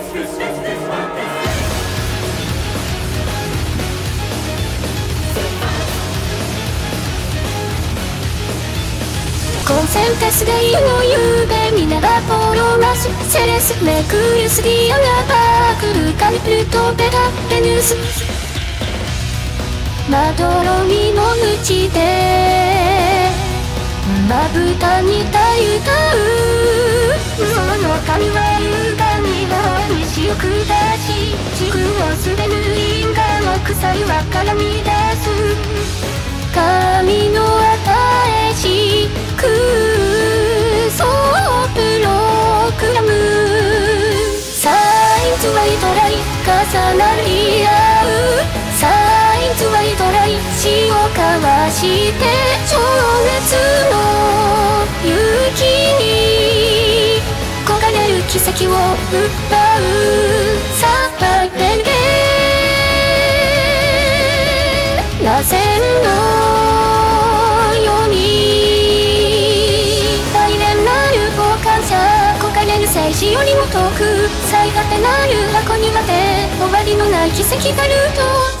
コンセンタスデイの夕べ皆がポロラッシセレスめくるすぎやがバークルカンプルトペタペヌス。まどろみのちでまぶたにたゆたうは絡み出す髪の与えしくそうプログラムサインズはイトライ重なり合うサインズはイトライ死を交わして情熱の雪に焦がれる奇跡を奪う螺旋のように大連なる傍観者こかれる祭祀よりも遠く。最果てなる箱にまで終わりのない奇跡がルート